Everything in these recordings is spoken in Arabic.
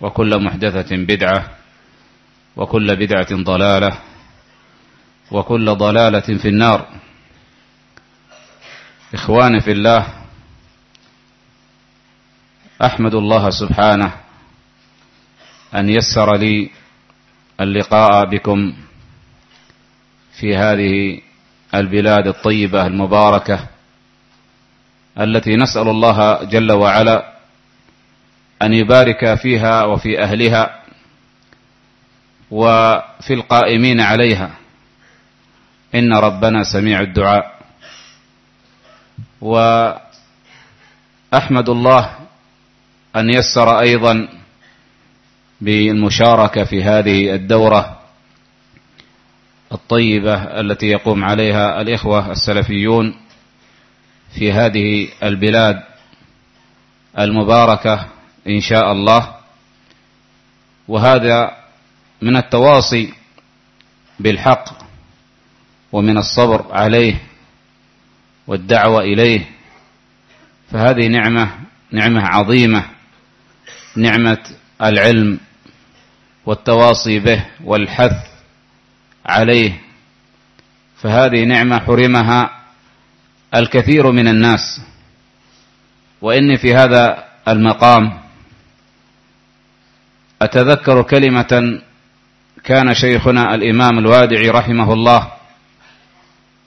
وكل محدثة بدعة وكل بدعة ضلالة وكل ضلالة في النار. إخواني في الله أحمد الله سبحانه أن يسر لي اللقاء بكم في هذه البلاد الطيبة المباركة التي نسأل الله جل وعلا أن يبارك فيها وفي أهلها وفي القائمين عليها. إن ربنا سميع الدعاء. وأحمد الله أن يسر أيضا بالمشاركة في هذه الدورة الطيبة التي يقوم عليها الإخوة السلفيون في هذه البلاد المباركة إن شاء الله. وهذا من التواصي بالحق ومن الصبر عليه والدعوة إليه. فهذه نعمة نعمة عظيمة نعمة العلم والتواصي به والحث عليه. فهذه نعمة حرمها الكثير من الناس. وإني في هذا المقام أتذكر كلمة كان شيخنا الإمام الوادعي رحمه الله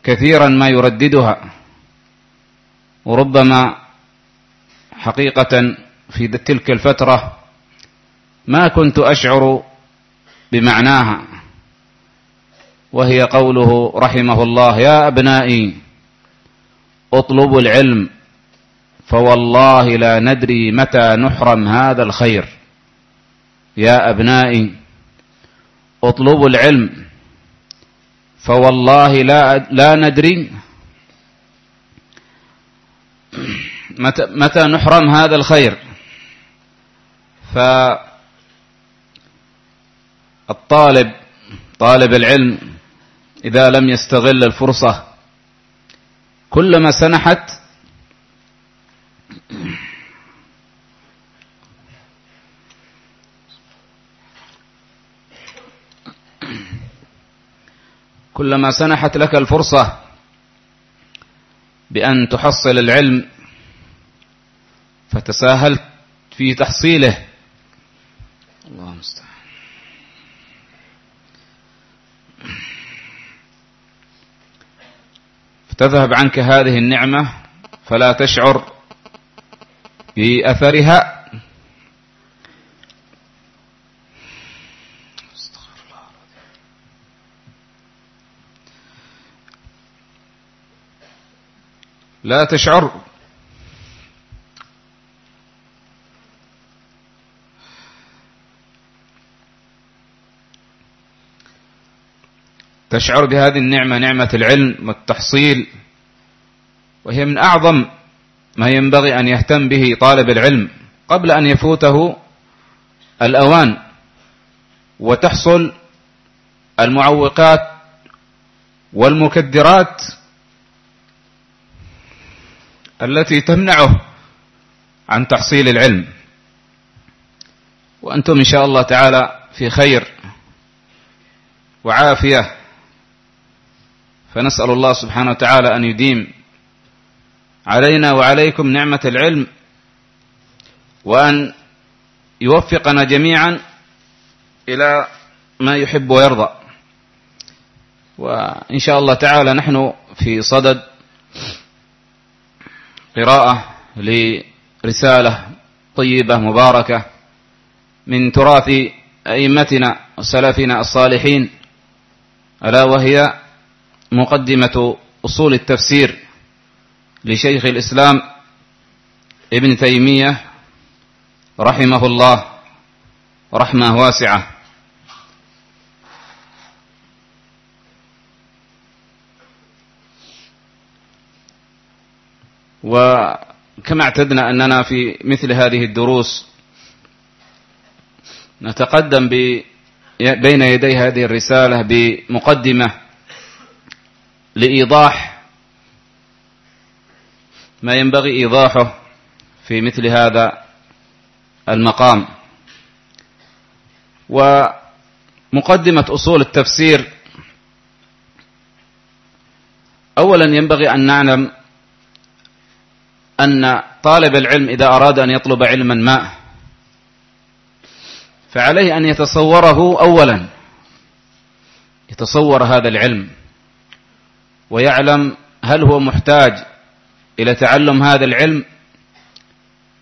كثيرا ما يرددها وربما حقيقة في تلك الفترة ما كنت أشعر بمعناها وهي قوله رحمه الله يا أبنائي اطلبوا العلم فوالله لا ندري متى نحرم هذا الخير. يا أبنائي اطلبوا العلم فوالله لا, لا ندري متى, متى نحرم هذا الخير. فالطالب طالب العلم إذا لم يستغل الفرصة كلما سنحت كلما سنحت لك الفرصة بأن تحصل العلم فتساهلت في تحصيله. الله المستعان. فتذهب عنك هذه النعمة فلا تشعر بأثرها. لا تشعر. تشعر بهذه النعمة نعمة العلم والتحصيل وهي من أعظم ما ينبغي أن يهتم به طالب العلم قبل أن يفوته الأوان وتحصل المعوقات والمكدرات التي تمنعه عن تحصيل العلم. وأنتم إن شاء الله تعالى في خير وعافية. فنسأل الله سبحانه وتعالى أن يديم علينا وعليكم نعمة العلم وأن يوفقنا جميعا إلى ما يحب ويرضى. وإن شاء الله تعالى نحن في صدد قراءة لرسالة طيبة مباركة من تراث أئمتنا وسلفنا الصالحين ألا وهي مقدمة أصول التفسير لشيخ الإسلام ابن تيمية رحمه الله رحمة واسعة. وكما اعتدنا أننا في مثل هذه الدروس نتقدم بين يدي هذه الرسالة بمقدمة لإيضاح ما ينبغي إيضاحه في مثل هذا المقام. ومقدمة أصول التفسير أولا ينبغي أن نعلم أن طالب العلم إذا أراد أن يطلب علما ما؟ فعليه أن يتصوره أولا. يتصور هذا العلم ويعلم هل هو محتاج إلى تعلم هذا العلم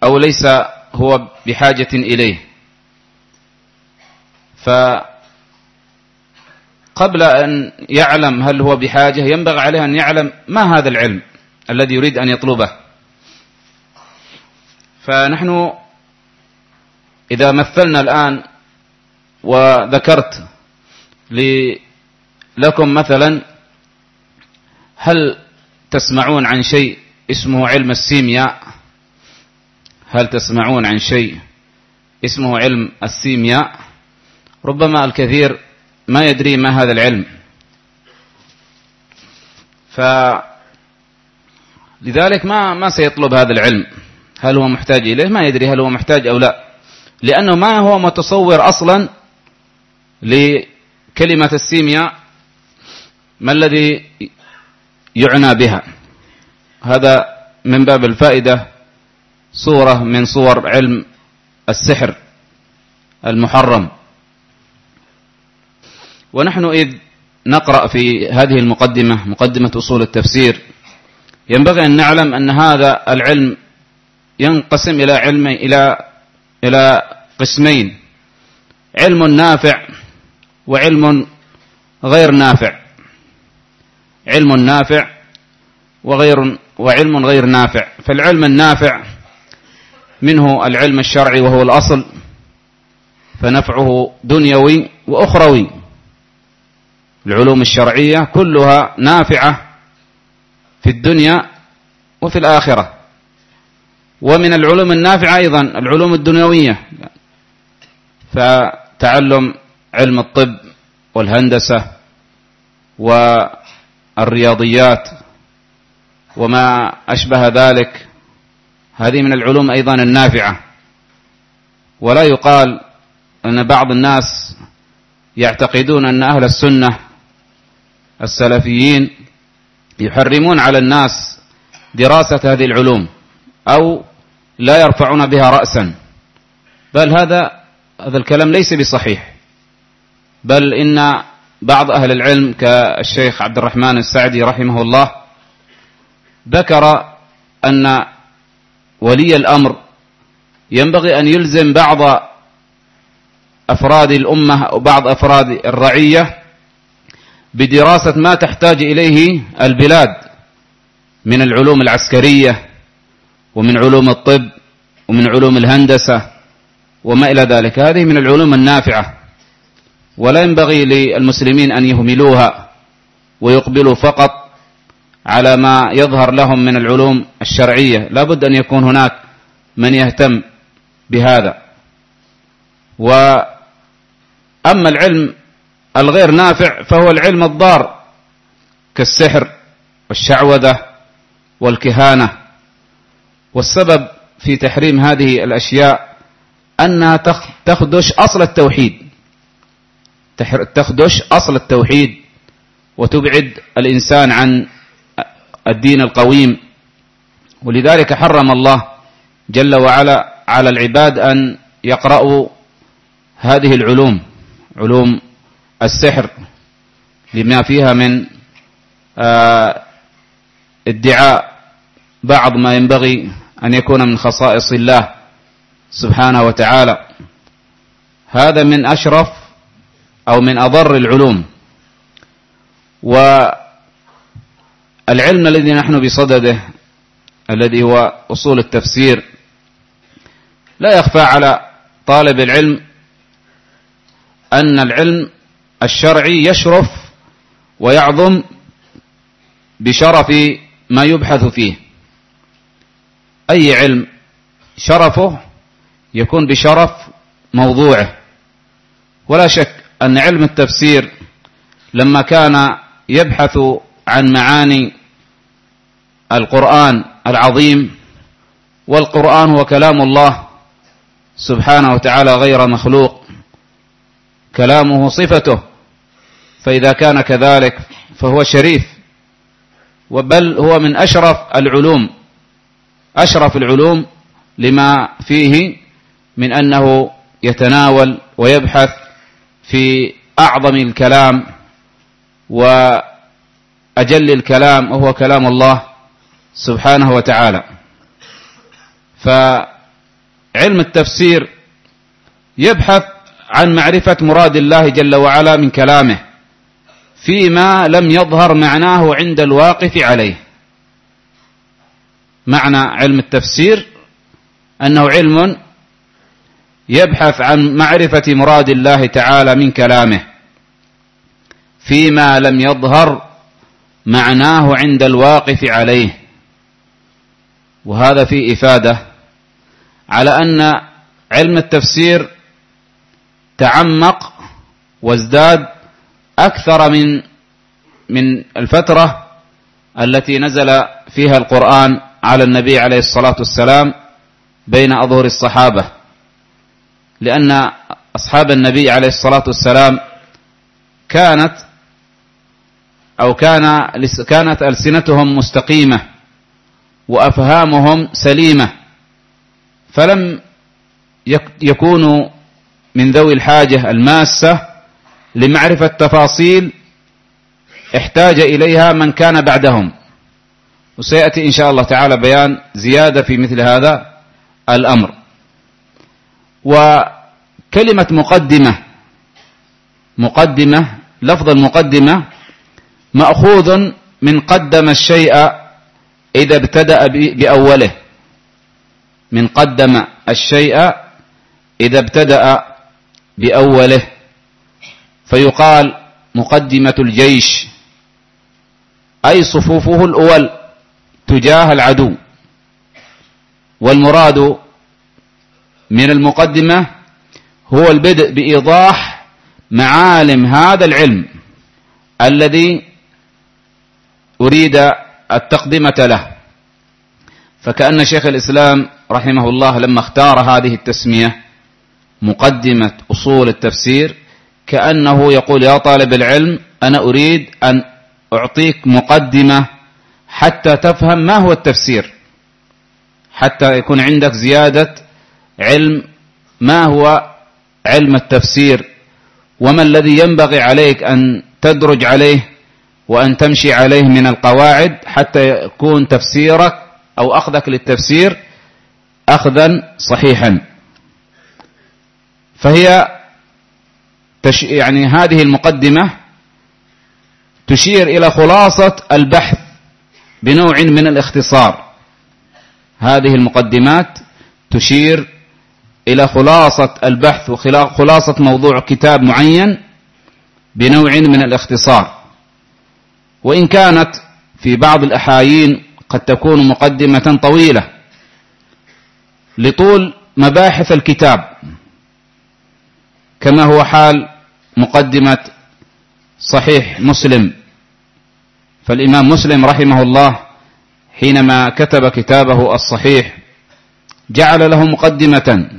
أو ليس هو بحاجة إليه. فقبل أن يعلم هل هو بحاجة ينبغي عليه أن يعلم ما هذا العلم الذي يريد أن يطلبه. فنحن إذا مثلنا الآن وذكرت لكم مثلا هل تسمعون عن شيء اسمه علم السيمياء؟ هل تسمعون عن شيء اسمه علم السيمياء؟ ربما الكثير ما يدري ما هذا العلم. فلذلك ما ما سيطلب هذا العلم. هل هو محتاج إليه؟ ما يدري هل هو محتاج أو لا. لأنه ما هو متصور أصلا لكلمة السيمياء ما الذي يعنى بها. هذا من باب الفائدة صورة من صور علم السحر المحرم. ونحن إذ نقرأ في هذه المقدمة مقدمة أصول التفسير ينبغي أن نعلم أن هذا العلم ينقسم إلى علم إلى إلى قسمين. علم نافع وعلم غير نافع. علم نافع وغير وعلم غير نافع. فالعلم النافع منه العلم الشرعي وهو الأصل فنفعه دنيوي وأخروي. العلوم الشرعية كلها نافعة في الدنيا وفي الآخرة. ومن العلوم النافعة أيضا العلوم الدنيوية. فتعلم علم الطب والهندسة والرياضيات وما أشبه ذلك. هذه من العلوم أيضا النافعة. ولا يقال أن بعض الناس يعتقدون أن أهل السنة السلفيين يحرمون على الناس دراسة هذه العلوم أو لا يرفعون بها رأسا. بل هذا هذا الكلام ليس بصحيح. بل إن بعض أهل العلم كالشيخ عبد الرحمن السعدي رحمه الله ذكر أن ولي الأمر ينبغي أن يلزم بعض أفراد الأمة أو بعض أفراد الرعية بدراسة ما تحتاج إليه البلاد من العلوم العسكرية ومن علوم الطب ومن علوم الهندسة وما إلى ذلك. هذه من العلوم النافعة. ولا ينبغي للمسلمين أن يهملوها ويقبلوا فقط على ما يظهر لهم من العلوم الشرعية. لا بد أن يكون هناك من يهتم بهذا. وأما العلم الغير نافع فهو العلم الضار كالسحر والشعوذة والكهانة. والسبب في تحريم هذه الأشياء أنها تخدش أصل التوحيد. تخدش أصل التوحيد وتبعد الإنسان عن الدين القويم. ولذلك حرم الله جل وعلا على العباد أن يقرأوا هذه العلوم علوم السحر لما فيها من آه، ادعاء بعض ما ينبغي أن يكون من خصائص الله سبحانه وتعالى. هذا من أشرف أو من أضر العلوم. والعلم الذي نحن بصدده الذي هو أصول التفسير لا يخفى على طالب العلم أن العلم الشرعي يشرف ويعظم بشرف ما يبحث فيه. أي علم شرفه يكون بشرف موضوعه. ولا شك أن علم التفسير لما كان يبحث عن معاني القرآن العظيم والقرآن هو كلام الله سبحانه وتعالى غير مخلوق كلامه صفته فإذا كان كذلك فهو شريف. وبل هو من أشرف العلوم. أشرف العلوم لما فيه من أنه يتناول ويبحث في أعظم الكلام وأجل الكلام وهو كلام الله سبحانه وتعالى. فعلم التفسير يبحث عن معرفة مراد الله جل وعلا من كلامه فيما لم يظهر معناه عند الواقف عليه. معنى علم التفسير أنه علم يبحث عن معرفة مراد الله تعالى من كلامه فيما لم يظهر معناه عند الواقف عليه. وهذا في إفادة على أن علم التفسير تعمق وازداد أكثر من من الفترة التي نزل فيها القرآن على النبي عليه الصلاة والسلام بين أظهر الصحابة لأن أصحاب النبي عليه الصلاة والسلام كانت أو كان كانت ألسنتهم مستقيمة وأفهامهم سليمة فلم يكونوا من ذوي الحاجة الماسة لمعرفة تفاصيل احتاج إليها من كان بعدهم. وسيأتي إن شاء الله تعالى بيان زيادة في مثل هذا الأمر. وكلمة مقدمة مقدمة لفظ المقدمة مأخوذ من قدم الشيء إذا ابتدأ بأوله. من قدم الشيء إذا ابتدأ بأوله. فيقال مقدمة الجيش أي صفوفه الأول. تجاه العدو. والمراد من المقدمة هو البدء بإيضاح معالم هذا العلم الذي أريد التقدمة له. فكأن شيخ الإسلام رحمه الله لما اختار هذه التسمية مقدمة أصول التفسير كأنه يقول يا طالب العلم أنا أريد أن أعطيك مقدمة حتى تفهم ما هو التفسير. حتى يكون عندك زيادة علم ما هو علم التفسير وما الذي ينبغي عليك أن تدرج عليه وأن تمشي عليه من القواعد حتى يكون تفسيرك أو أخذك للتفسير أخذا صحيحا. فهي تش يعني هذه المقدمة تشير إلى خلاصة البحث بنوع من الاختصار. هذه المقدمات تشير إلى خلاصة البحث وخلاصة موضوع كتاب معين بنوع من الاختصار. وإن كانت في بعض الأحايين قد تكون مقدمة طويلة. لطول مباحث الكتاب. كما هو حال مقدمة صحيح مسلم. فالإمام مسلم رحمه الله حينما كتب كتابه الصحيح جعل له مقدمة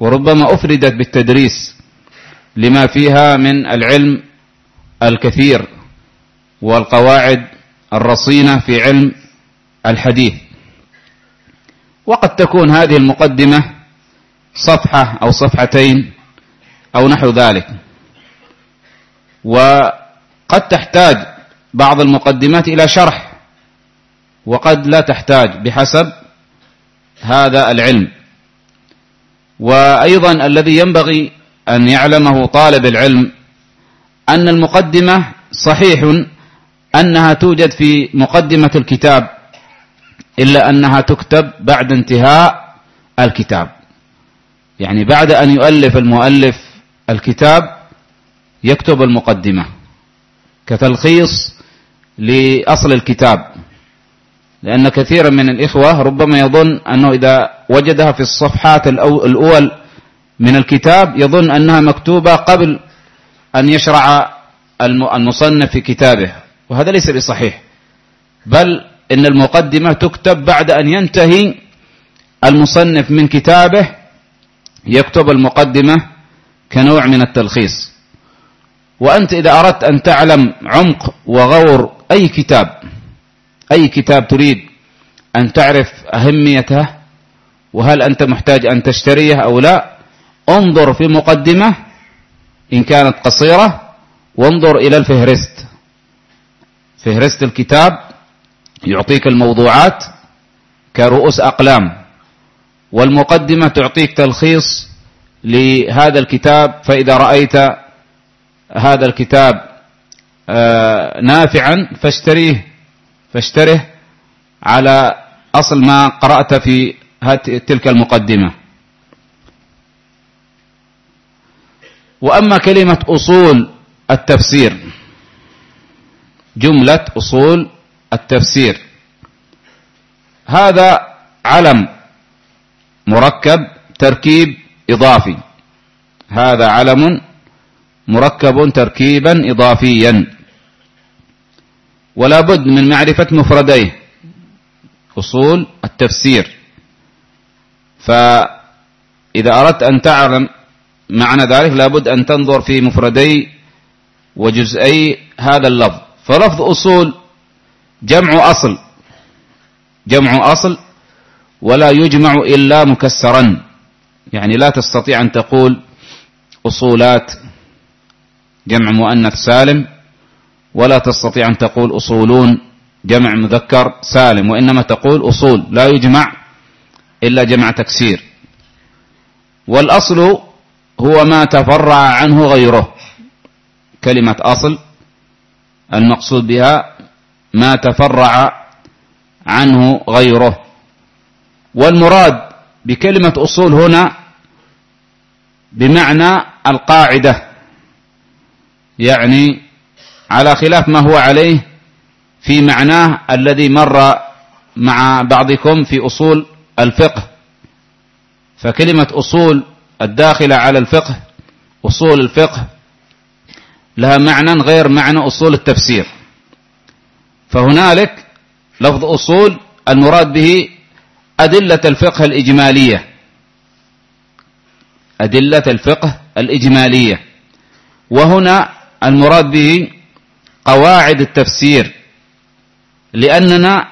وربما أفردت بالتدريس لما فيها من العلم الكثير والقواعد الرصينة في علم الحديث. وقد تكون هذه المقدمة صفحة أو صفحتين أو نحو ذلك. وقد تحتاج بعض المقدمات إلى شرح وقد لا تحتاج بحسب هذا العلم. وأيضا الذي ينبغي أن يعلمه طالب العلم أن المقدمة صحيح أنها توجد في مقدمة الكتاب إلا أنها تكتب بعد انتهاء الكتاب. يعني بعد أن يؤلف المؤلف الكتاب يكتب المقدمة. كتلخيص لأصل الكتاب. لأن كثيرا من الإخوة ربما يظن أنه إذا وجدها في الصفحات الأول من الكتاب يظن أنها مكتوبة قبل أن يشرع المصنف في كتابه. وهذا ليس بصحيح. بل إن المقدمة تكتب بعد أن ينتهي المصنف من كتابه يكتب المقدمة كنوع من التلخيص. وأنت إذا أردت أن تعلم عمق وغور أي كتاب أي كتاب تريد أن تعرف أهميته وهل أنت محتاج أن تشتريه أو لا انظر في مقدمة إن كانت قصيرة وانظر إلى الفهرست. فهرست الكتاب يعطيك الموضوعات كرؤوس أقلام والمقدمة تعطيك تلخيص لهذا الكتاب فإذا رأيت هذا الكتاب آه، نافعا فاشتريه فاشتره على أصل ما قرأت في تلك المقدمة. وأما كلمة أصول التفسير جملة أصول التفسير هذا علم مركب تركيب إضافي هذا علم مركب تركيبا إضافيا. ولا بد من معرفة مفرديه. أصول التفسير. فإذا أردت أن تعلم معنى ذلك لابد أن تنظر في مفردي وجزئي هذا اللفظ. فلفظ أصول جمع أصل. جمع أصل ولا يجمع إلا مكسرا. يعني لا تستطيع أن تقول أصولات جمع مؤنث سالم ولا تستطيع أن تقول أصولون جمع مذكر سالم وإنما تقول أصول لا يجمع إلا جمع تكسير. والأصل هو ما تفرع عنه غيره كلمة أصل المقصود بها ما تفرع عنه غيره. والمراد بكلمة أصول هنا بمعنى القاعدة يعني على خلاف ما هو عليه في معناه الذي مر مع بعضكم في أصول الفقه. فكلمة أصول الداخلة على الفقه أصول الفقه لها معنى غير معنى أصول التفسير. فهنالك لفظ أصول المراد به أدلة الفقه الإجمالية. أدلة الفقه الإجمالية. وهنا المراد به قواعد التفسير لأننا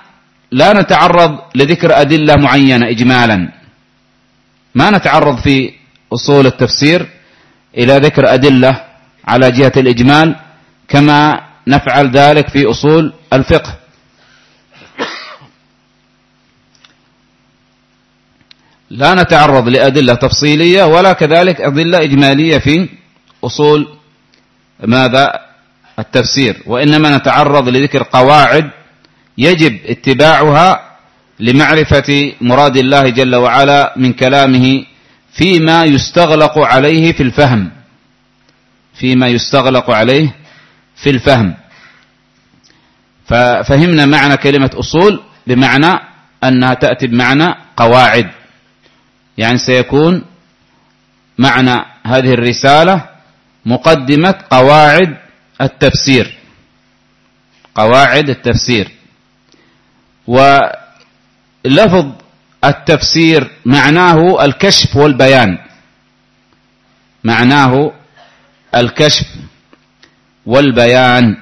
لا نتعرض لذكر أدلة معينة إجمالا. ما نتعرض في أصول التفسير إلى ذكر أدلة على جهة الإجمال كما نفعل ذلك في أصول الفقه. لا نتعرض لأدلة تفصيلية ولا كذلك أدلة إجمالية في أصول ماذا؟ التفسير. وإنما نتعرض لذكر قواعد يجب اتباعها لمعرفة مراد الله جل وعلا من كلامه فيما يستغلق عليه في الفهم. فيما يستغلق عليه في الفهم. ففهمنا معنى كلمة أصول بمعنى أنها تأتي بمعنى قواعد. يعني سيكون معنى هذه الرسالة مقدمة قواعد التفسير. قواعد التفسير. ولفظ التفسير معناه الكشف والبيان. معناه الكشف والبيان.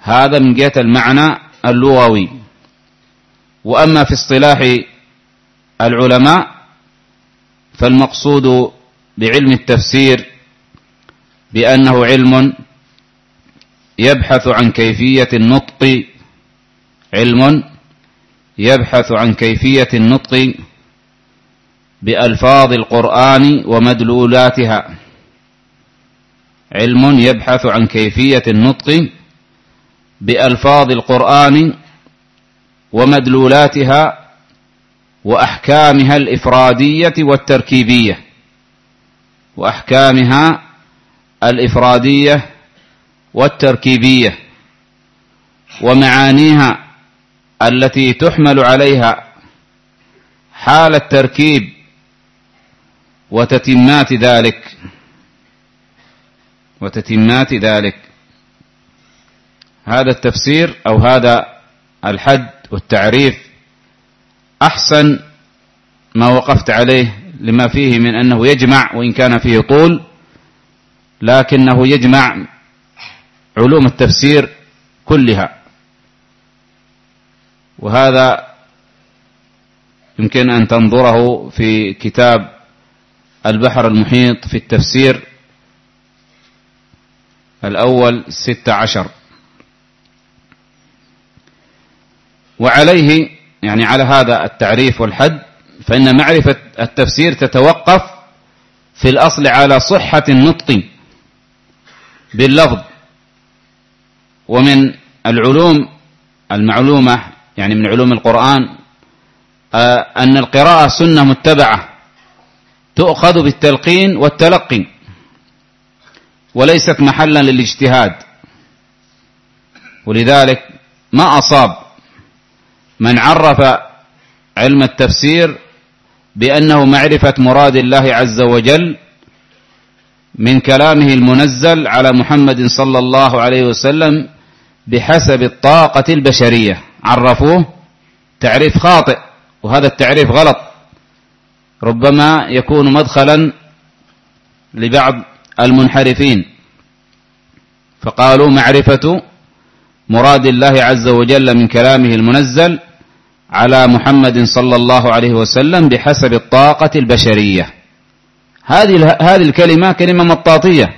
هذا من جهة المعنى اللغوي. وأما في اصطلاح العلماء فالمقصود بعلم التفسير بأنه علم يبحث عن كيفية النطق. علم يبحث عن كيفية النطق بألفاظ القرآن ومدلولاتها. علم يبحث عن كيفية النطق بألفاظ القرآن ومدلولاتها وأحكامها الإفرادية والتركيبية. وأحكامها الإفرادية والتركيبية ومعانيها التي تحمل عليها حال التركيب وتتمات ذلك وتتمات ذلك. هذا التفسير أو هذا الحد والتعريف أحسن ما وقفت عليه لما فيه من أنه يجمع وإن كان فيه طول. لكنه يجمع علوم التفسير كلها. وهذا يمكن أن تنظره في كتاب البحر المحيط في التفسير الأول ستة عشر. وعليه يعني على هذا التعريف والحد فإن معرفة التفسير تتوقف في الأصل على صحة النطق. باللفظ ومن العلوم المعلومة يعني من علوم القرآن آه، أن القراءة سنة متبعة تؤخذ بالتلقين والتلقي وليست محلا للاجتهاد ولذلك ما أصاب من عرف علم التفسير بأنه معرفة مراد الله عز وجل من كلامه المنزل على محمد صلى الله عليه وسلم بحسب الطاقة البشرية. عرفوه؟ تعريف خاطئ وهذا التعريف غلط. ربما يكون مدخلا لبعض المنحرفين. فقالوا معرفة مراد الله عز وجل من كلامه المنزل على محمد صلى الله عليه وسلم بحسب الطاقة البشرية. هذه هذه الكلمة كلمة مطاطية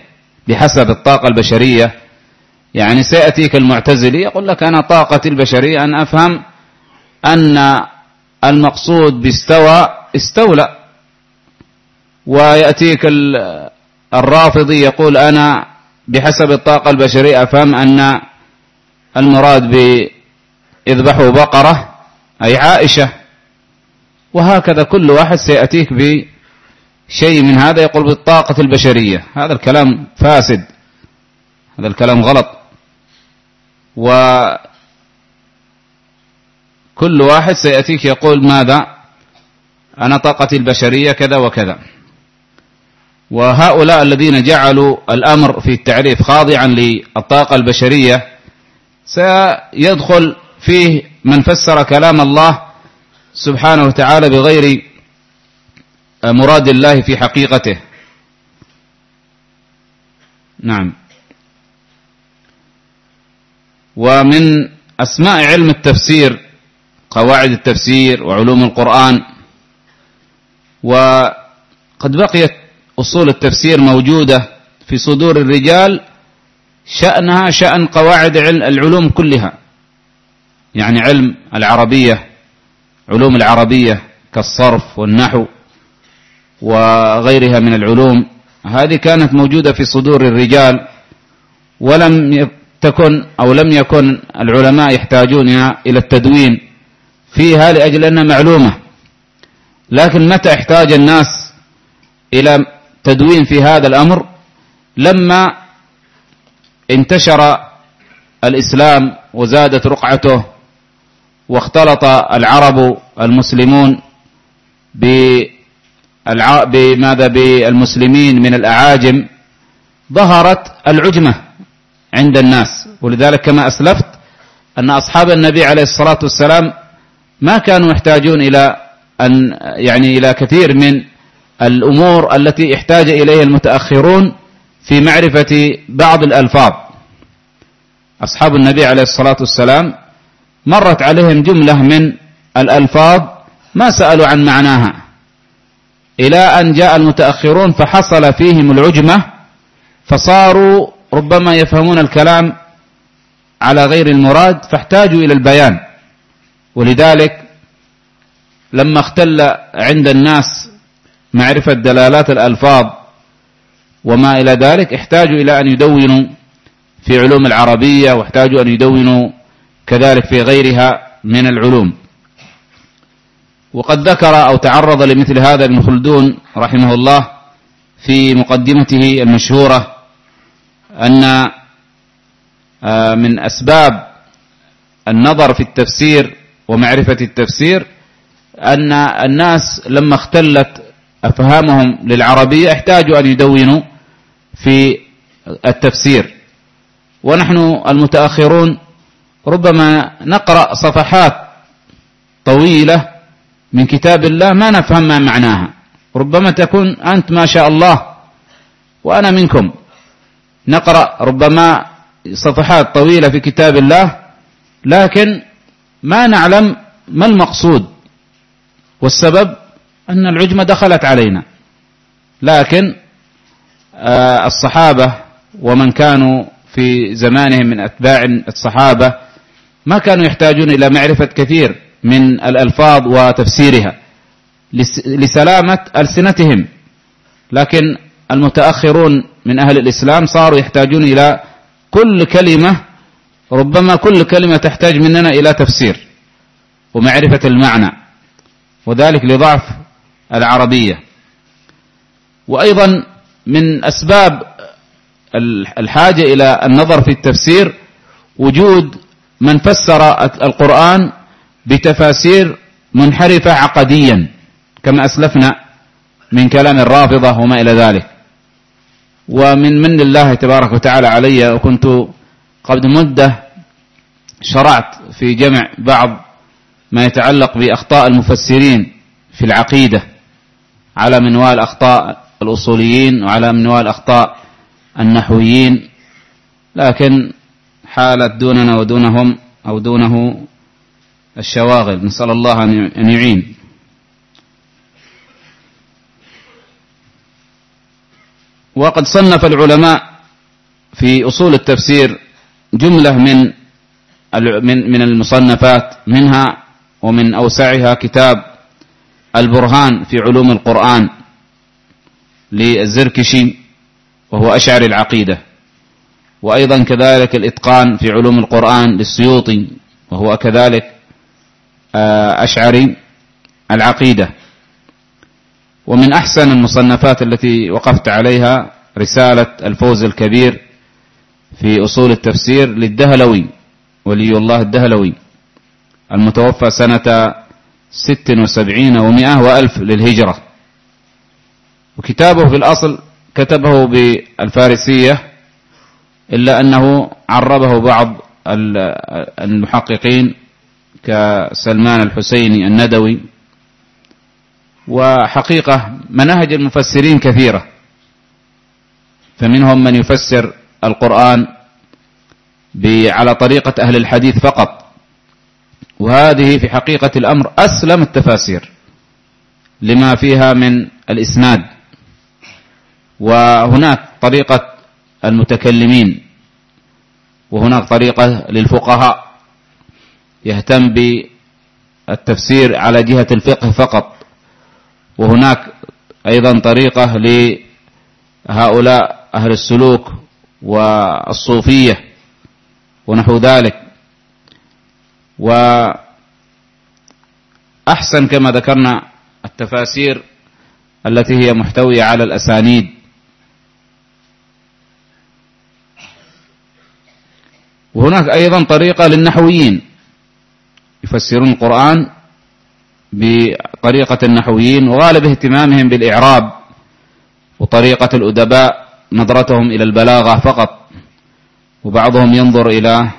بحسب الطاقة البشرية. يعني سيأتيك المعتزلي يقول لك أنا طاقتي البشرية أن أفهم أن المقصود باستوى استولى. ويأتيك الرافضي يقول أنا بحسب الطاقة البشرية أفهم أن المراد بإذبحوا بقرة أي عائشة. وهكذا كل واحد سيأتيك بشيء من هذا يقول بالطاقة البشرية. هذا الكلام فاسد. هذا الكلام غلط. وكل واحد سيأتيك يقول ماذا؟ أنا طاقتي البشرية كذا وكذا. وهؤلاء الذين جعلوا الأمر في التعريف خاضعا للطاقة البشرية سيدخل فيه من فسر كلام الله سبحانه وتعالى بغير مراد الله في حقيقته. نعم. ومن أسماء علم التفسير قواعد التفسير وعلوم القرآن. وقد بقيت أصول التفسير موجودة في صدور الرجال شأنها شأن قواعد العلوم كلها. يعني علم العربية علوم العربية كالصرف والنحو. وغيرها من العلوم هذه كانت موجودة في صدور الرجال ولم تكن أو لم يكن العلماء يحتاجون إلى التدوين فيها لأجل أنها معلومة. لكن متى احتاج الناس إلى تدوين في هذا الأمر؟ لما انتشر الإسلام وزادت رقعته واختلط العرب المسلمون بماذا بالمسلمين من الأعاجم ظهرت العجمة عند الناس. ولذلك كما أسلفت أن أصحاب النبي عليه الصلاة والسلام ما كانوا يحتاجون إلى أن يعني إلى كثير من الأمور التي احتاج إليها المتأخرون في معرفة بعض الألفاظ. أصحاب النبي عليه الصلاة والسلام مرت عليهم جملة من الألفاظ ما سألوا عن معناها. إلى أن جاء المتأخرون فحصل فيهم العجمة فصاروا ربما يفهمون الكلام على غير المراد فاحتاجوا إلى البيان. ولذلك لما اختل عند الناس معرفة دلالات الألفاظ وما إلى ذلك احتاجوا إلى أن يدونوا في علوم العربية واحتاجوا أن يدونوا كذلك في غيرها من العلوم. وقد ذكر أو تعرض لمثل هذا ابن خلدون رحمه الله في مقدمته المشهورة أن آه، من أسباب النظر في التفسير ومعرفة التفسير أن الناس لما اختلت أفهامهم للعربية احتاجوا أن يدونوا في التفسير. ونحن المتأخرون ربما نقرأ صفحات طويلة من كتاب الله ما نفهم ما معناها. ربما تكون أنت ما شاء الله وأنا منكم. نقرأ ربما صفحات طويلة في كتاب الله لكن ما نعلم ما المقصود. والسبب أن العجمة دخلت علينا. لكن آه، الصحابة ومن كانوا في زمانهم من أتباع الصحابة ما كانوا يحتاجون إلى معرفة كثير. من الألفاظ وتفسيرها لسلامة ألسنتهم. لكن المتأخرون من أهل الإسلام صاروا يحتاجون إلى كل كلمة ربما كل كلمة تحتاج مننا إلى تفسير ومعرفة المعنى وذلك لضعف العربية. وأيضا من أسباب الحاجة إلى النظر في التفسير وجود من فسر القرآن بتفاسير منحرفة عقديا كما أسلفنا من كلام الرافضة وما إلى ذلك. ومن من الله تبارك وتعالى علي وكنت قبل مدة شرعت في جمع بعض ما يتعلق بأخطاء المفسرين في العقيدة على منوال أخطاء الأصوليين وعلى منوال أخطاء النحويين. لكن حالت دوننا ودونهم أو دونه الشواغل نسأل الله أن يعين. وقد صنف العلماء في أصول التفسير جملة من من المصنفات منها ومن أوسعها كتاب البرهان في علوم القرآن للزركشي وهو أشعر العقيدة. وأيضا كذلك الإتقان في علوم القرآن للسيوطي وهو كذلك أشعري العقيدة. ومن أحسن المصنفات التي وقفت عليها رسالة الفوز الكبير في أصول التفسير للدهلوي ولي الله الدهلوي المتوفى سنة ست وسبعين ومائة وألف للهجرة. وكتابه في الأصل كتبه بالفارسية إلا أنه عربه بعض المحققين كسلمان الحسيني الندوي. وحقيقة مناهج المفسرين كثيرة. فمنهم من يفسر القرآن على طريقة أهل الحديث فقط. وهذه في حقيقة الأمر أسلم التفاسير لما فيها من الإسناد. وهناك طريقة المتكلمين. وهناك طريقة للفقهاء. يهتم بالتفسير على جهة الفقه فقط. وهناك أيضا طريقة لهؤلاء أهل السلوك والصوفية ونحو ذلك. وأحسن كما ذكرنا التفاسير التي هي محتوية على الأسانيد. وهناك أيضا طريقة للنحويين. يفسرون القرآن بطريقة النحويين وغالب اهتمامهم بالإعراب وطريقة الأدباء نظرتهم إلى البلاغة فقط. وبعضهم ينظر إلى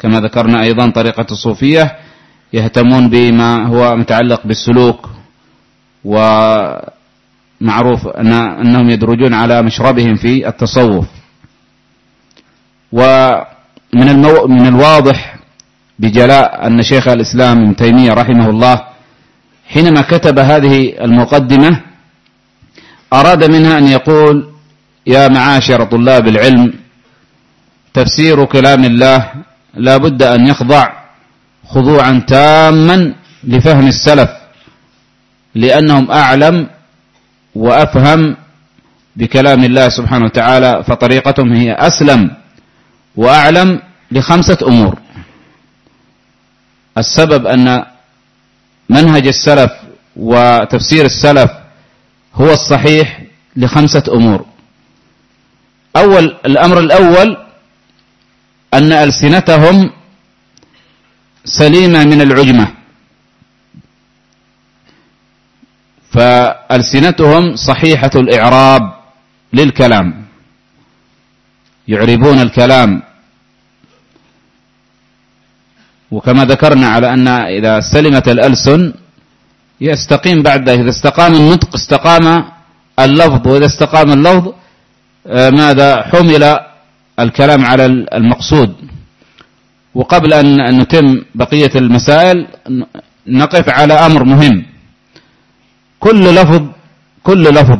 كما ذكرنا أيضا طريقة الصوفية يهتمون بما هو متعلق بالسلوك ومعروف أن أنهم يدرجون على مشربهم في التصوف. ومن المو... من الواضح بجلاء أن شيخ الإسلام ابن تيمية رحمه الله حينما كتب هذه المقدمة أراد منها أن يقول يا معاشر طلاب العلم تفسير كلام الله لا بد أن يخضع خضوعا تاما لفهم السلف لأنهم أعلم وأفهم بكلام الله سبحانه وتعالى فطريقتهم هي أسلم وأعلم لخمسة أمور. السبب أن منهج السلف وتفسير السلف هو الصحيح لخمسة أمور. أول الأمر الأول أن ألسنتهم سليمة من العجمة. فألسنتهم صحيحة الإعراب للكلام يعربون الكلام. وكما ذكرنا على أن إذا سلمت الألسن يستقيم بعد إذا استقام النطق استقام اللفظ وإذا استقام اللفظ آه، ماذا؟ حمل الكلام على المقصود. وقبل أن نتم بقية المسائل نقف على أمر مهم. كل لفظ كل لفظ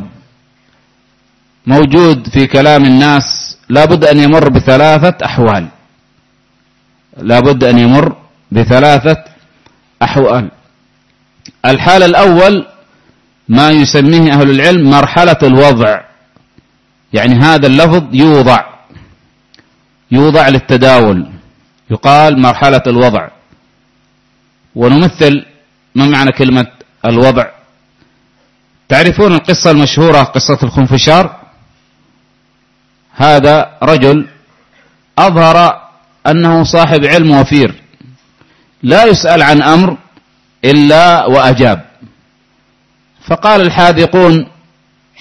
موجود في كلام الناس لابد أن يمر بثلاثة أحوال. لابد أن يمر بثلاثة أحوال. الحال الأول ما يسميه أهل العلم مرحلة الوضع. يعني هذا اللفظ يوضع يوضع للتداول. يقال مرحلة الوضع. ونمثل ما معنى كلمة الوضع. تعرفون القصة المشهورة قصة الخنفشار؟ هذا رجل أظهر أنه صاحب علم وفير. لا يسأل عن أمر إلا وأجاب. فقال الحاذقون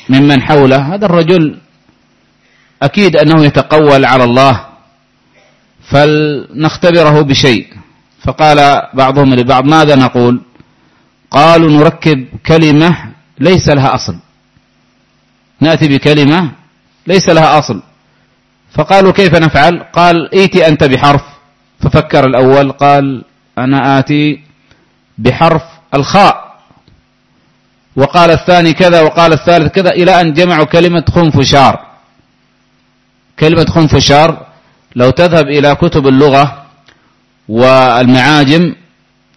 ممن حوله هذا الرجل أكيد أنه يتقول على الله فلنختبره بشيء. فقال بعضهم لبعض ماذا نقول؟ قالوا نركب كلمة ليس لها أصل. نأتي بكلمة ليس لها أصل. فقالوا كيف نفعل؟ قال ايتي أنت بحرف. ففكر الأول قال أنا آتي بحرف الخاء. وقال الثاني كذا وقال الثالث كذا إلى أن جمعوا كلمة خنفشار. كلمة خنفشار لو تذهب إلى كتب اللغة والمعاجم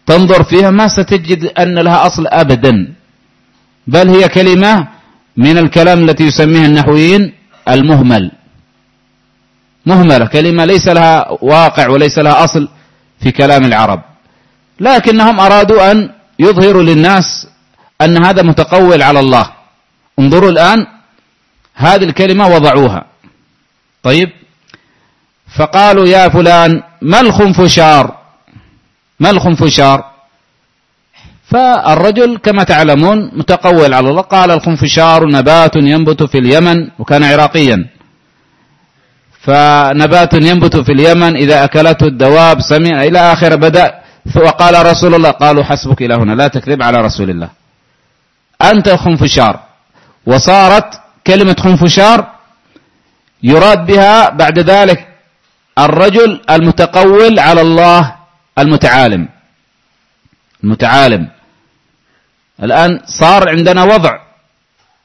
تنظر فيها ما ستجد أن لها أصل أبدا. بل هي كلمة من الكلام التي يسميها النحويين المهمل. مهملة كلمة ليس لها واقع وليس لها أصل. في كلام العرب. لكنهم أرادوا أن يظهروا للناس أن هذا متقول على الله. انظروا الآن هذه الكلمة وضعوها. طيب فقالوا يا فلان ما الخنفشار؟ ما الخنفشار؟ فالرجل كما تعلمون متقول على الله. قال الخنفشار نبات ينبت في اليمن وكان عراقيا. فنبات ينبت في اليمن إذا أكلته الدواب. سمع إلى آخر بدأ. وقال رسول الله قالوا حسبك إلى هنا لا تكذب على رسول الله. أنت خنفشار. وصارت كلمة خنفشار يراد بها بعد ذلك الرجل المتقول على الله المتعالم. المتعالم. الآن صار عندنا وضع.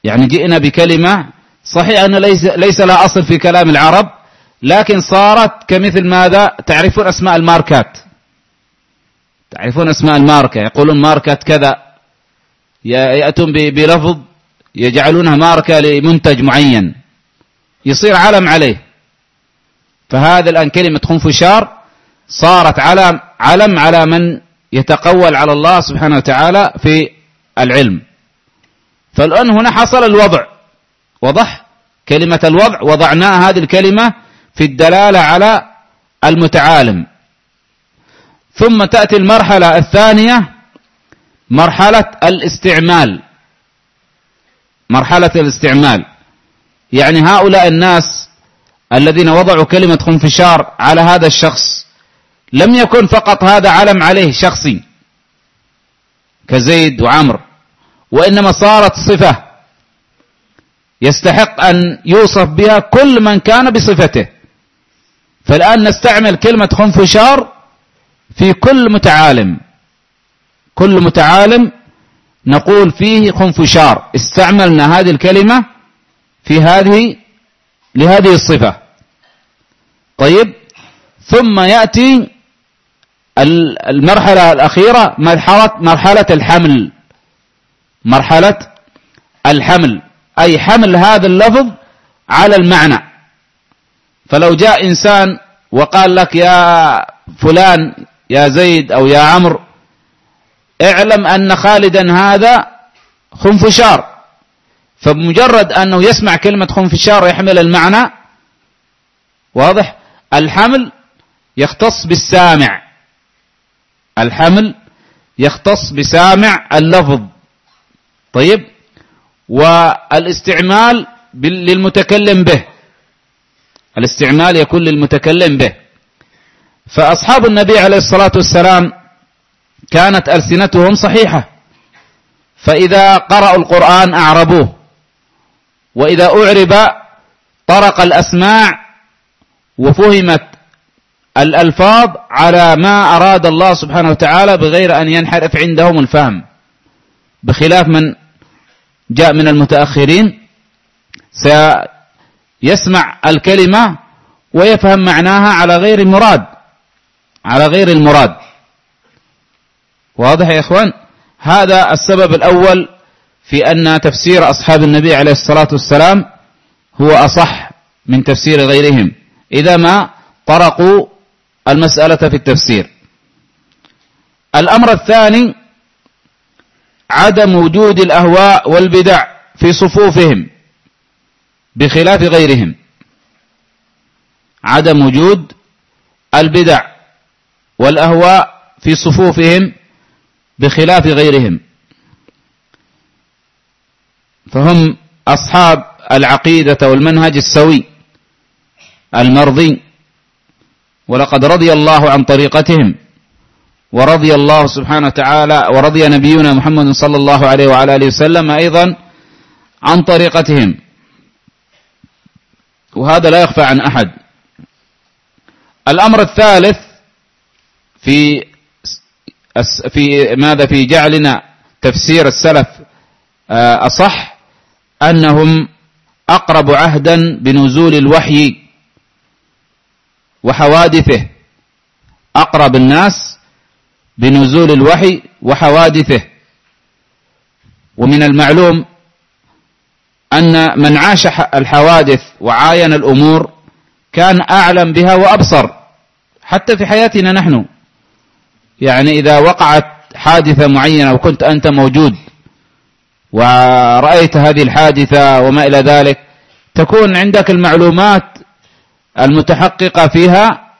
يعني جئنا بكلمة صحيح أن ليس, ليس لها أصل في كلام العرب. لكن صارت كمثل ماذا؟ تعرفون أسماء الماركات. تعرفون أسماء الماركة. يقولون ماركة كذا. يأتون بلفظ يجعلونها ماركة لمنتج معين. يصير علم عليه. فهذا الآن كلمة خنفشار صارت علم علم على من يتقول على الله سبحانه وتعالى في العلم. فالآن هنا حصل الوضع. وضح كلمة الوضع. وضعناها هذه الكلمة في الدلالة على المتعالم. ثم تأتي المرحلة الثانية مرحلة الاستعمال. مرحلة الاستعمال. يعني هؤلاء الناس الذين وضعوا كلمة خنفشار على هذا الشخص لم يكن فقط هذا علم عليه شخصي كزيد وعمر وإنما صارت صفة يستحق أن يوصف بها كل من كان بصفته. فالآن نستعمل كلمة خنفشار في كل متعالم. كل متعالم نقول فيه خنفشار. استعملنا هذه الكلمة في هذه لهذه الصفة. طيب؟ ثم يأتي المرحلة الأخيرة مرحلة, مرحلة الحمل. مرحلة الحمل. أي حمل هذا اللفظ على المعنى. فلو جاء إنسان وقال لك يا فلان يا زيد أو يا عمرو اعلم أن خالدا هذا خنفشار. فبمجرد أنه يسمع كلمة خنفشار يحمل المعنى واضح؟ الحمل يختص بالسامع. الحمل يختص بسامع اللفظ. طيب؟ والإستعمال للمتكلم به. الاستعمال يكون للمتكلم به. فأصحاب النبي عليه الصلاة والسلام كانت ألسنتهم صحيحة. فإذا قرأوا القرآن أعربوه. وإذا أعرب طرق الأسماع وفهمت الألفاظ على ما أراد الله سبحانه وتعالى بغير أن ينحرف عندهم الفهم. بخلاف من جاء من المتأخرين سيسمع الكلمة ويفهم معناها على غير المراد على غير المراد. واضح يا إخوان؟ هذا السبب الأول في أن تفسير أصحاب النبي عليه الصلاة والسلام هو أصح من تفسير غيرهم. إذا ما طرقوا المسألة في التفسير. الأمر الثاني عدم وجود الأهواء والبدع في صفوفهم. بخلاف غيرهم. عدم وجود البدع والأهواء في صفوفهم بخلاف غيرهم. فهم أصحاب العقيدة والمنهج السوي المرضي ولقد رضي الله عن طريقتهم ورضي الله سبحانه وتعالى ورضي نبينا محمد صلى الله عليه وعلى آله وسلم أيضا عن طريقتهم. وهذا لا يخفى عن أحد. الأمر الثالث في في ماذا؟ في جعلنا تفسير السلف آه، أصح أنهم أقرب عهدا بنزول الوحي وحوادثه. أقرب الناس بنزول الوحي وحوادثه. ومن المعلوم أن من عاش الحوادث وعاين الأمور كان أعلم بها وأبصر حتى في حياتنا نحن. يعني إذا وقعت حادثة معينة وكنت أنت موجود ورأيت هذه الحادثة وما إلى ذلك تكون عندك المعلومات المتحققة فيها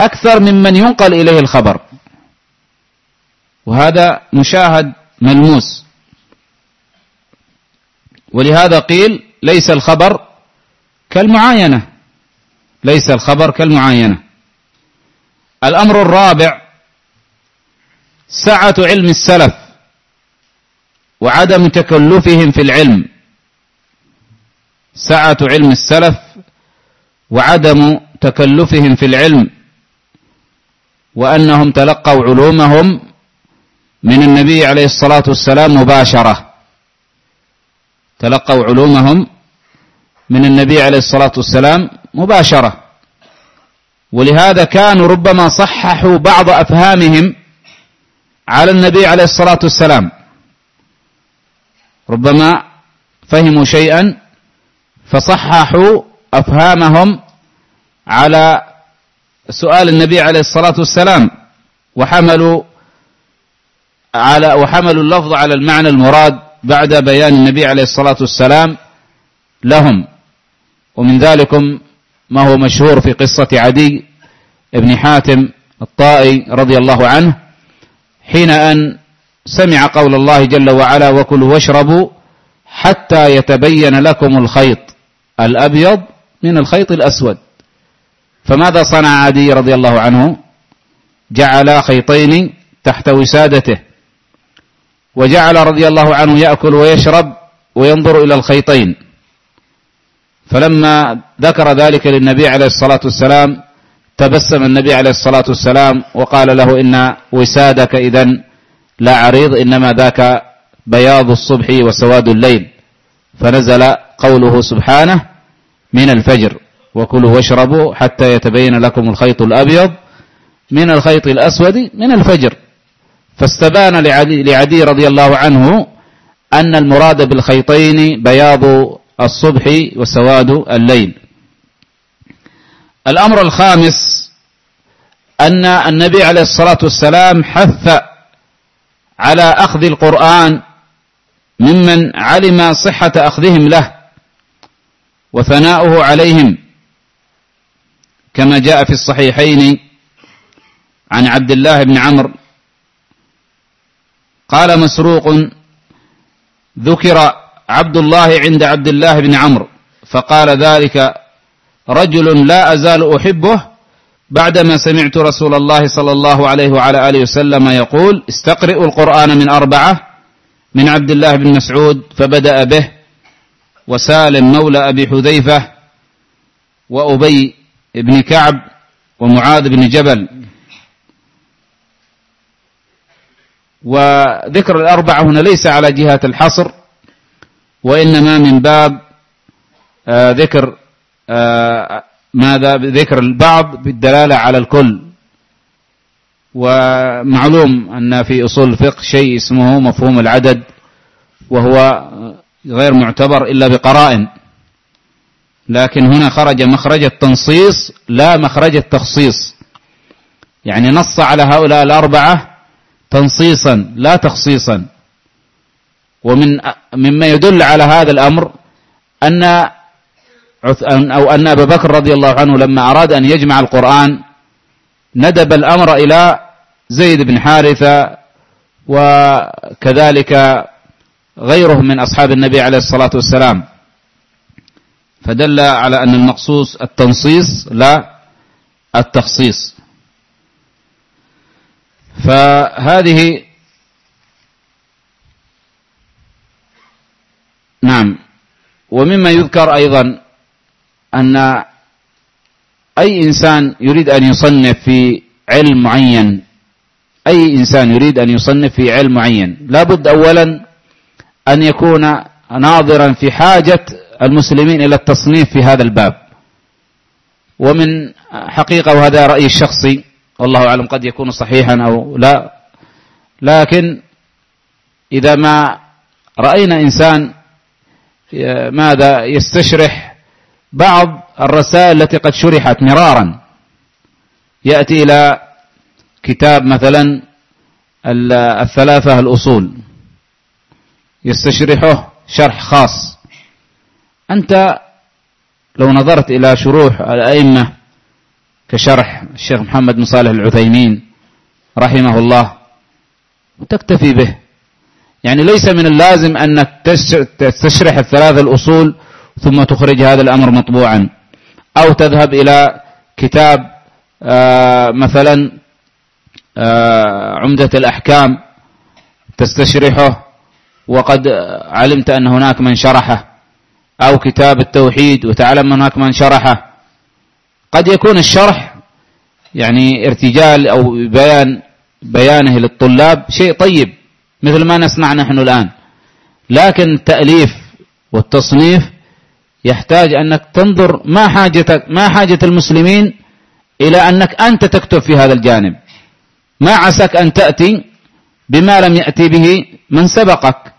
أكثر ممن ينقل إليه الخبر. وهذا مشاهد ملموس. ولهذا قيل ليس الخبر كالمعاينة. ليس الخبر كالمعاينة. الأمر الرابع سعة علم السلف وعدم تكلفهم في العلم. سعة علم السلف وعدم تكلفهم في العلم. وأنهم تلقوا علومهم من النبي عليه الصلاة والسلام مباشرة. تلقوا علومهم من النبي عليه الصلاة والسلام مباشرة. ولهذا كانوا ربما صححوا بعض أفهامهم على النبي عليه الصلاة والسلام. ربما فهموا شيئا فصححوا أفهامهم على سؤال النبي عليه الصلاة والسلام وحملوا على وحملوا اللفظ على المعنى المراد بعد بيان النبي عليه الصلاة والسلام لهم. ومن ذلكم ما هو مشهور في قصة عدي بن حاتم الطائي رضي الله عنه حين أن سمع قول الله جل وعلا وكلوا واشربوا حتى يتبين لكم الخيط الأبيض من الخيط الأسود فماذا صنع عدي رضي الله عنه؟ جعل خيطين تحت وسادته. وجعل رضي الله عنه يأكل ويشرب وينظر إلى الخيطين. فلما ذكر ذلك للنبي عليه الصلاة والسلام تبسم النبي عليه الصلاة والسلام وقال له إن وسادك إذا لا عريض إنما ذاك بياض الصبح وسواد الليل. فنزل قوله سبحانه من الفجر وكلوا واشربوا حتى يتبين لكم الخيط الأبيض من الخيط الأسود من الفجر فاستبان لعدي, لعدي رضي الله عنه أن المراد بالخيطين بياض الصبح وسواد الليل. الأمر الخامس أن النبي عليه الصلاة والسلام حث على أخذ القرآن ممن علم صحة أخذهم له وثناؤه عليهم كما جاء في الصحيحين عن عبد الله بن عمرو قال مسروق ذكر عبد الله عند عبد الله بن عمرو فقال ذلك رجل لا أزال أحبه بعدما سمعت رسول الله صلى الله عليه وعلى آله وسلم يقول استقرئوا القرآن من أربعة من عبد الله بن مسعود فبدأ به وسالم مولى أبي حذيفة وأبي بن كعب ومعاذ بن جبل وذكر الأربعة هنا ليس على جهة الحصر وإنما من باب آه ذكر آه ماذا؟ ذكر البعض بالدلالة على الكل. ومعلوم أن في أصول الفقه شيء اسمه مفهوم العدد وهو غير معتبر إلا بقرائن. لكن هنا خرج مخرج التنصيص لا مخرج التخصيص. يعني نص على هؤلاء الأربعة تنصيصا لا تخصيصا. ومن مما يدل على هذا الأمر أن أو أن أبا بكر رضي الله عنه لما أراد أن يجمع القرآن ندب الأمر إلى زيد بن حارثة وكذلك غيره من أصحاب النبي عليه الصلاة والسلام. فدل على أن المقصوص التنصيص لا التخصيص. فهذه نعم. ومما يذكر أيضا أن أي إنسان يريد أن يصنف في علم معين أي إنسان يريد أن يصنف في علم معين لابد أولا أن يكون ناظرا في حاجة المسلمين إلى التصنيف في هذا الباب. ومن حقيقة وهذا رأيي الشخصي والله أعلم قد يكون صحيحا أو لا. لكن إذا ما رأينا إنسان ماذا يستشرح بعض الرسائل التي قد شرحت مرارا. يأتي إلى كتاب مثلا الثلاثة الأصول. يستشرحه شرح خاص. أنت لو نظرت إلى شروح الأئمة كشرح الشيخ محمد بن صالح العثيمين رحمه الله تكتفي به. يعني ليس من اللازم أنك تستشرح الثلاث الأصول ثم تخرج هذا الأمر مطبوعا. أو تذهب إلى كتاب آه، مثلا آه، عمدة الأحكام تستشرحه وقد علمت أن هناك من شرحه أو كتاب التوحيد وتعلم هناك من شرحه. قد يكون الشرح يعني ارتجال أو بيان بيانه للطلاب شيء طيب مثل ما نصنع نحن الآن. لكن التأليف والتصنيف يحتاج أنك تنظر ما حاجتك ما حاجة المسلمين إلى أنك أنت تكتب في هذا الجانب. ما عساك أن تأتي بما لم يأتي به من سبقك.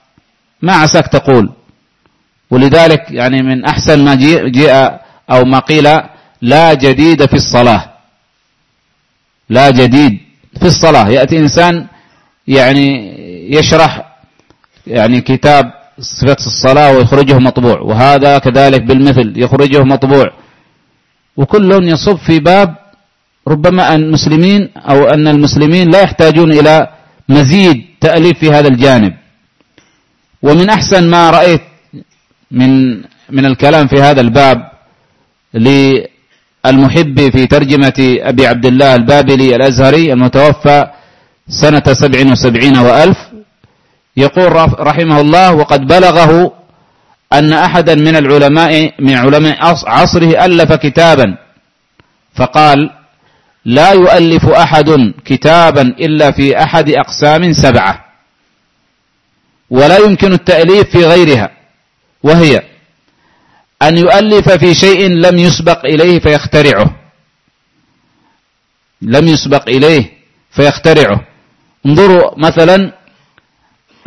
ما عساك تقول. ولذلك يعني من أحسن ما جاء أو ما قيل لا جديد في الصلاة. لا جديد في الصلاة. يأتي إنسان يعني يشرح يعني كتاب صفة الصلاة ويخرجه مطبوع وهذا كذلك بالمثل يخرجه مطبوع. وكل يصب في باب ربما أن المسلمين أو أن المسلمين لا يحتاجون إلى مزيد تأليف في هذا الجانب. ومن أحسن ما رأيت من من الكلام في هذا الباب للمحب في ترجمة أبي عبد الله البابلي الأزهري المتوفى سنة سبع وسبعين وألف. يقول رحمه الله وقد بلغه أن أحدا من العلماء من علماء عصره ألف كتابا. فقال لا يؤلف أحد كتابا إلا في أحد أقسام سبعة ولا يمكن التأليف في غيرها وهي أن يؤلف في شيء لم يسبق إليه فيخترعه. لم يسبق إليه فيخترعه. انظروا مثلا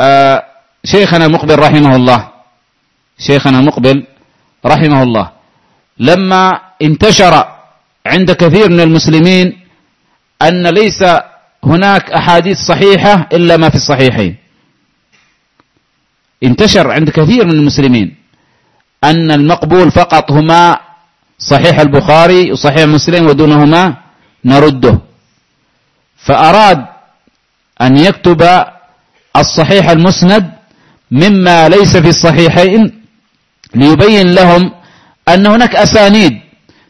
آه شيخنا مقبل رحمه الله. شيخنا مقبل رحمه الله. لما انتشر عند كثير من المسلمين أن ليس هناك أحاديث صحيحة إلا ما في الصحيحين. انتشر عند كثير من المسلمين. أن المقبول فقط هما صحيح البخاري وصحيح مسلم ودونهما نرده. فأراد أن يكتب الصحيح المسند مما ليس في الصحيحين ليبين لهم أن هناك أسانيد.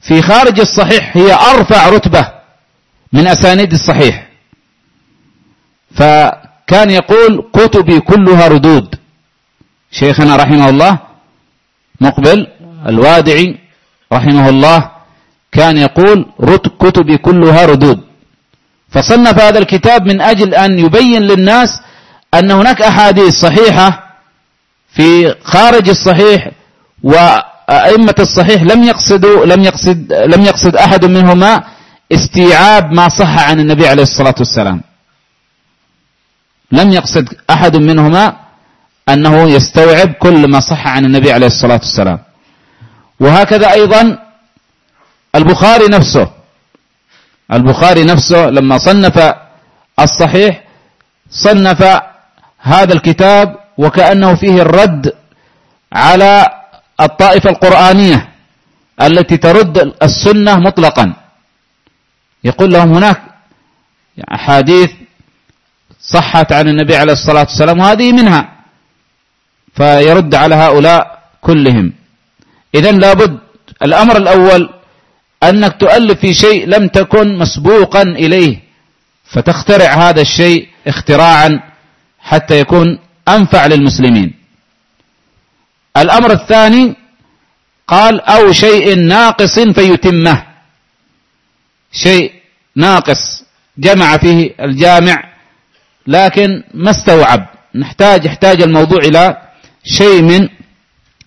في خارج الصحيح هي أرفع رتبة من أسانيد الصحيح. فكان يقول كتبي كلها ردود. شيخنا رحمه الله مقبل الوادعي رحمه الله كان يقول كتبي كلها ردود. فصنف هذا الكتاب من أجل أن يبين للناس أن هناك أحاديث صحيحة في خارج الصحيح وأئمة الصحيح لم يقصدوا لم يقصد لم يقصد أحد منهما استيعاب ما صح عن النبي عليه الصلاة والسلام. لم يقصد أحد منهما أنه يستوعب كل ما صح عن النبي عليه الصلاة والسلام. وهكذا أيضا البخاري نفسه. البخاري نفسه لما صنف الصحيح صنف هذا الكتاب وكأنه فيه الرد على الطائفة القرآنية التي ترد السنة مطلقا. يقول لهم هناك أحاديث صحت عن النبي عليه الصلاة والسلام وهذه منها. فيرد على هؤلاء كلهم. إذا لابد الأمر الأول أنك تؤلف في شيء لم تكن مسبوقا إليه فتخترع هذا الشيء اختراعا حتى يكون أنفع للمسلمين. الأمر الثاني قال أو شيء ناقص فيتمه. شيء ناقص جمع فيه الجامع لكن ما استوعب. نحتاج يحتاج الموضوع إلى شيء من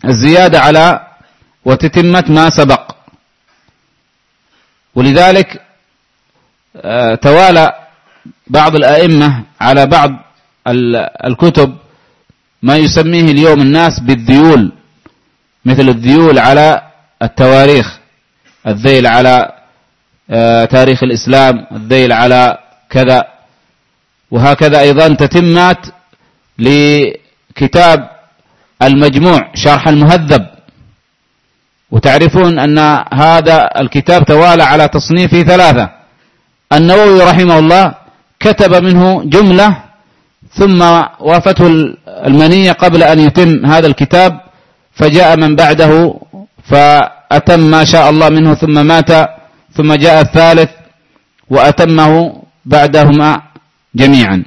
الزيادة على وتتمة ما سبق. ولذلك آه، توالى بعض الأئمة على بعض الكتب ما يسميه اليوم الناس بالذيول مثل الذيول على التواريخ الذيل على آه، تاريخ الإسلام الذيل على كذا. وهكذا أيضا تتمات لكتاب المجموع شرح المهذب. وتعرفون أن هذا الكتاب توالى على تصنيفه ثلاثة. النووي رحمه الله كتب منه جملة ثم وافته المنية قبل أن يتم هذا الكتاب فجاء من بعده فأتم ما شاء الله منه ثم مات ثم جاء الثالث وأتمه بعدهما جميعا.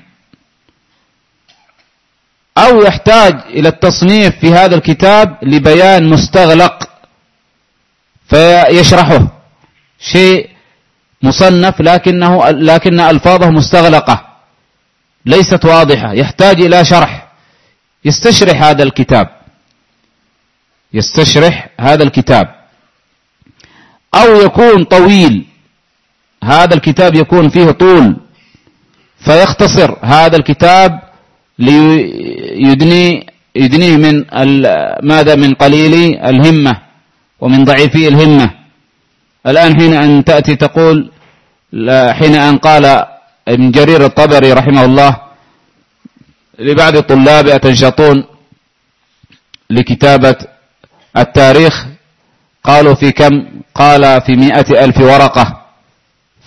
أو يحتاج إلى التصنيف في هذا الكتاب لبيان مستغلق فيشرحه. شيء مصنف لكنه لكن ألفاظه مستغلقة ليست واضحة يحتاج إلى شرح. يستشرح هذا الكتاب. يستشرح هذا الكتاب. أو يكون طويل هذا الكتاب يكون فيه طول فيختصر هذا الكتاب ليدني يدنيه من ماذا من قليلي الهمة ومن ضعيفي الهمة. الآن حين أن تأتي تقول حين أن قال ابن جرير الطبري رحمه الله لبعض الطلاب أتنشطون لكتابة التاريخ؟ قالوا في كم؟ قال في مئة ألف ورقة.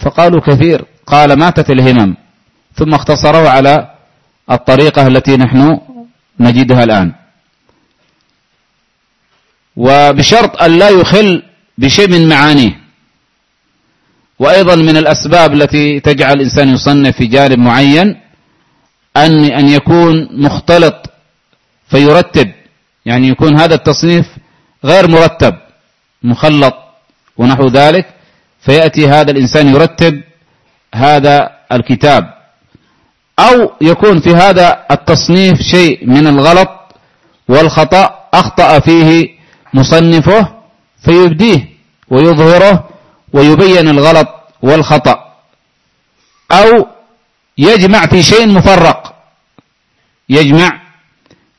فقالوا كثير قال ماتت الهمم. ثم اختصروا على الطريقة التي نحن نجدها الآن. وبشرط أن لا يخل بشيء من معانيه. وأيضا من الأسباب التي تجعل الإنسان يصنف في جانب معين أن أن يكون مختلط فيرتب. يعني يكون هذا التصنيف غير مرتب مخلط ونحو ذلك فيأتي هذا الإنسان يرتب هذا الكتاب. أو يكون في هذا التصنيف شيء من الغلط والخطأ أخطأ فيه مصنفه فيبديه ويظهره ويبين الغلط والخطأ. أو يجمع في شيء مفرق. يجمع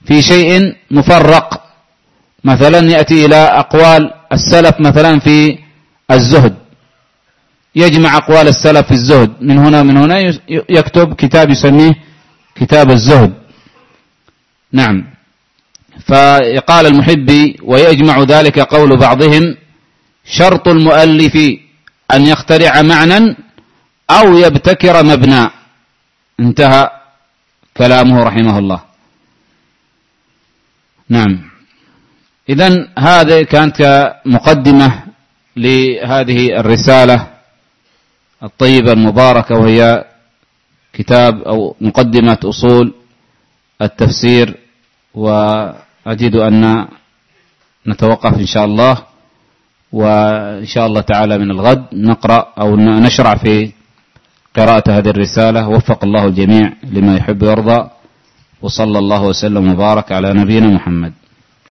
في شيء مفرق. مثلا يأتي إلى أقوال السلف مثلا في الزهد. يجمع أقوال السلف في الزهد. من هنا من هنا يكتب كتاب يسميه كتاب الزهد. نعم. فقال المحبي ويجمع ذلك قول بعضهم شرط المؤلف أن يخترع معنى أو يبتكر مبنى. انتهى كلامه رحمه الله. نعم. إذا هذه كانت مقدمة لهذه الرسالة. الطيبة المباركة وهي كتاب أو مقدمة أصول التفسير وأجد أن نتوقف إن شاء الله وإن شاء الله تعالى من الغد نقرأ أو نشرع في قراءة هذه الرسالة. وفق الله الجميع لما يحب ويرضى وصلى الله وسلم وبارك على نبينا محمد.